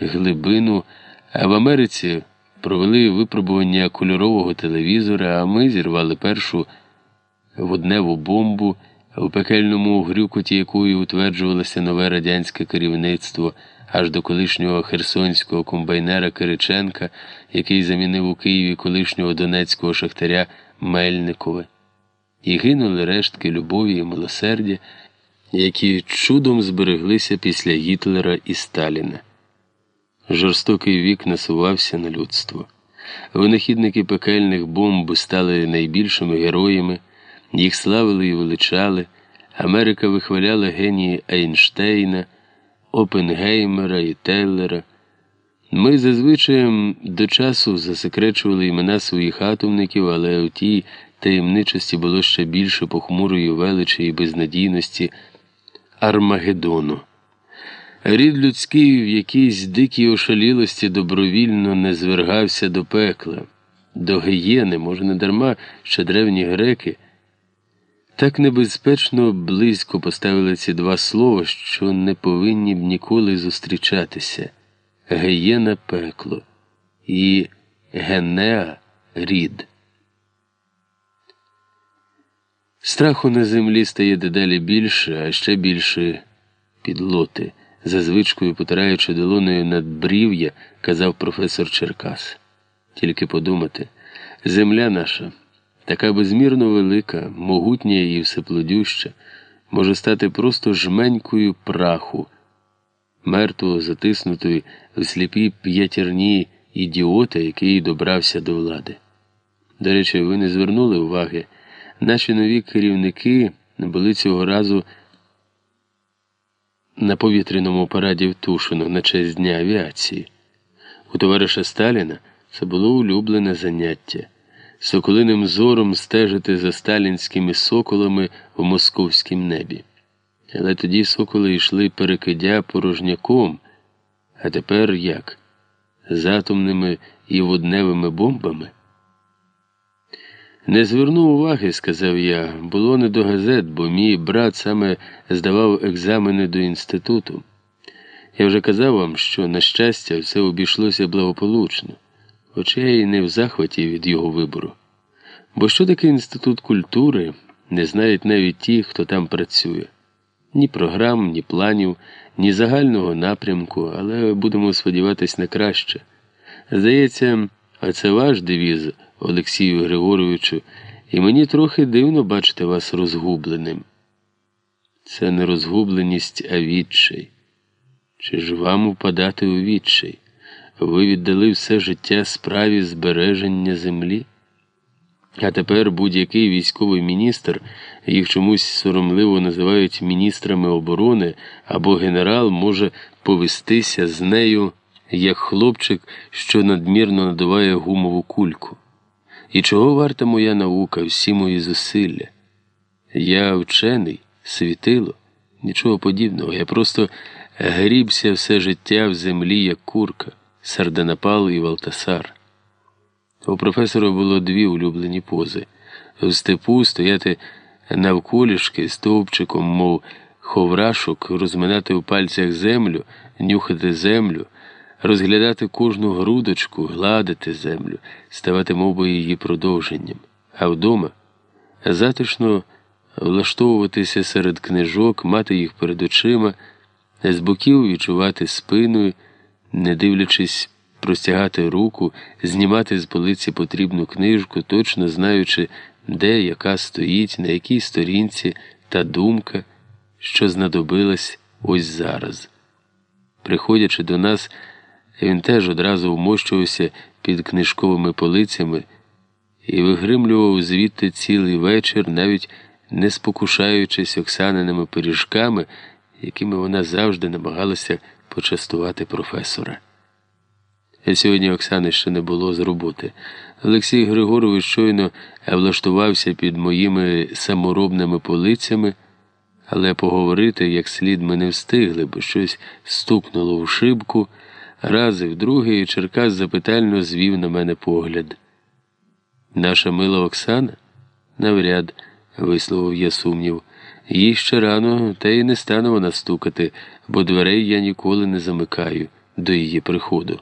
глибину, в Америці провели випробування кольорового телевізора, а ми зірвали першу водневу бомбу, у пекельному грюкоті якої утверджувалося нове радянське керівництво аж до колишнього херсонського комбайнера Кириченка, який замінив у Києві колишнього донецького шахтаря Мельникове. І гинули рештки любові і милосердя, які чудом збереглися після Гітлера і Сталіна. Жорстокий вік насувався на людство. Винахідники пекельних бомб стали найбільшими героями, їх славили і величали. Америка вихваляла генії Ейнштейна, Опенгеймера і Тейлера. Ми зазвичай до часу засекречували імена своїх атомників, але у тій таємничості було ще більше похмурої величі і безнадійності Армагеддону. Рід людський в якійсь дикій ошалілості добровільно не звергався до пекла, до гієни, може, не дарма, що древні греки. Так небезпечно близько поставили ці два слова, що не повинні б ніколи зустрічатися геєна пекло і генеа рід. Страху на землі стає дедалі більше, а ще більше підлоти. За звичкою, потираючи долоною над брів'я, казав професор Черкас. Тільки подумати, земля наша така безмірно велика, могутня і всеплодюща, може стати просто жменькою праху, мертвого затиснутої в сліпій п'ятірні ідіота, який добрався до влади. До речі, ви не звернули уваги, наші нові керівники були цього разу на повітряному параді в Тушино на честь Дня авіації. У товариша Сталіна це було улюблене заняття соколиним зором стежити за сталінськими соколами в московськім небі. Але тоді соколи йшли перекидя порожняком, а тепер як? З атомними і водневими бомбами? Не звернув уваги, сказав я, було не до газет, бо мій брат саме здавав екзамени до інституту. Я вже казав вам, що, на щастя, все обійшлося благополучно хоча я й не в захваті від його вибору. Бо що таке інститут культури, не знають навіть ті, хто там працює. Ні програм, ні планів, ні загального напрямку, але будемо сподіватись на краще. Здається, а це ваш девіз, Олексію Григоровичу, і мені трохи дивно бачити вас розгубленим. Це не розгубленість, а відчай. Чи ж вам впадати у відчай? Ви віддали все життя справі збереження землі? А тепер будь-який військовий міністр, їх чомусь соромливо називають міністрами оборони або генерал може повестися з нею як хлопчик, що надмірно надуває гумову кульку. І чого варта моя наука, всі мої зусилля? Я вчений, світило, нічого подібного. Я просто грібся все життя в землі, як курка. Сарданапал і Валтасар. У професора було дві улюблені пози в степу стояти навколішки стовпчиком, мов ховрашок, розминати в пальцях землю, нюхати землю, розглядати кожну грудочку, гладити землю, ставати мовою її продовженням, а вдома затишно влаштовуватися серед книжок, мати їх перед очима, з боків відчувати спиною не дивлячись простягати руку, знімати з полиці потрібну книжку, точно знаючи, де яка стоїть, на якій сторінці та думка, що знадобилась ось зараз. Приходячи до нас, він теж одразу вмощувався під книжковими полицями і вигримлював звідти цілий вечір, навіть не спокушаючись оксаниними пиріжками, якими вона завжди намагалася почастувати професора. Сьогодні Оксани ще не було з роботи. Олексій Григорович щойно влаштувався під моїми саморобними полицями, але поговорити як слід ми не встигли, бо щось стукнуло в шибку, раз і вдруге, і Черкас запитально звів на мене погляд. Наша мила Оксана? Навряд, висловив я сумнів. Їй ще рано, та й не стану вона стукати, бо дверей я ніколи не замикаю. до її приходу.